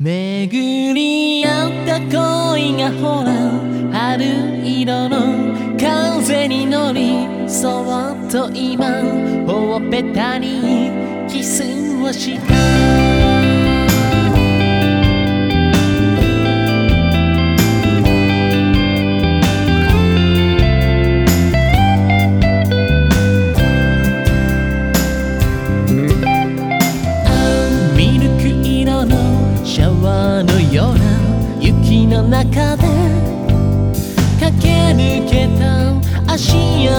巡り合った恋がほら春色の風に乗りそっと今ほっぺたにキスをした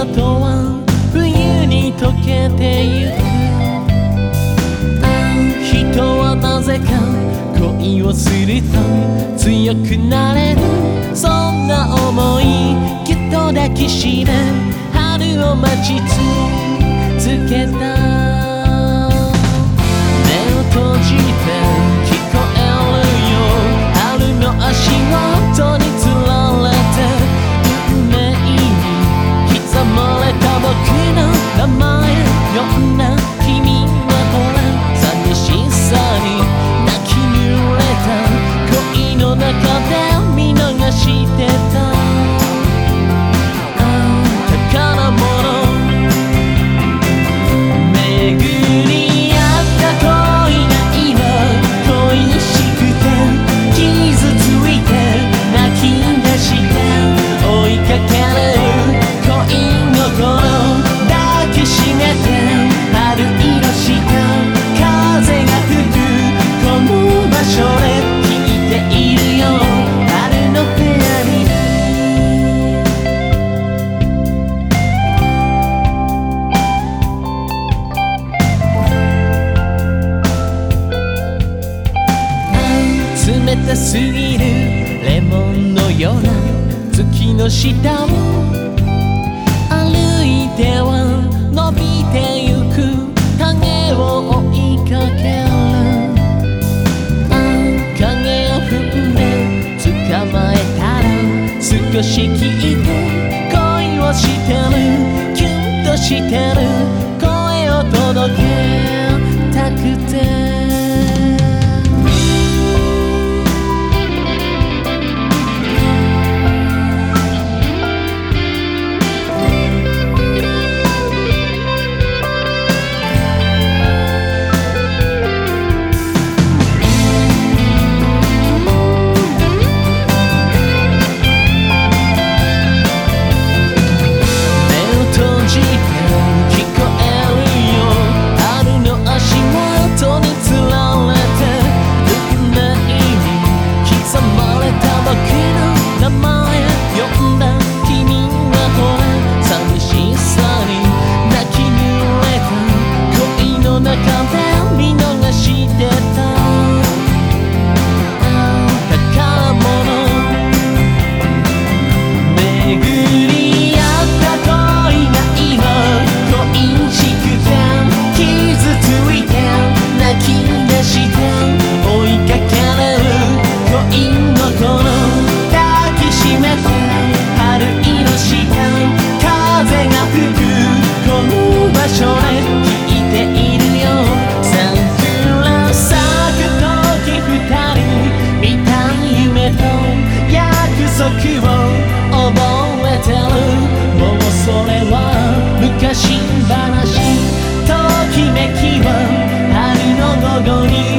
事は冬に溶けてゆく。人はなぜか恋をすると強くなれる。そんな思いきっと抱きしめ春を待ち続けた。レモンのような月の下を歩いては伸びてゆく影を追いかける影を踏んで捕まえたら少し聞いて恋をしてるキュンとしてる時を覚えてる。もうそれは昔話。ときめきは春の午後に。